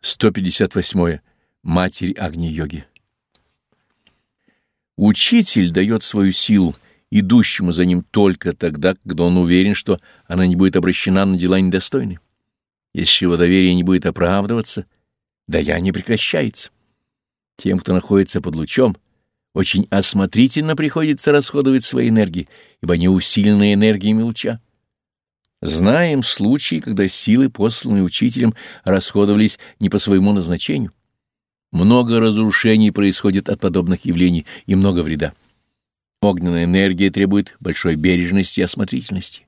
158. Матерь Агни-йоги. Учитель дает свою силу идущему за ним только тогда, когда он уверен, что она не будет обращена на дела недостойные. Если его доверие не будет оправдываться, я не прекращается. Тем, кто находится под лучом, очень осмотрительно приходится расходовать свои энергии, ибо они усилены энергиями луча. Знаем случаи, когда силы, посланные учителем, расходовались не по своему назначению. Много разрушений происходит от подобных явлений и много вреда. Огненная энергия требует большой бережности и осмотрительности.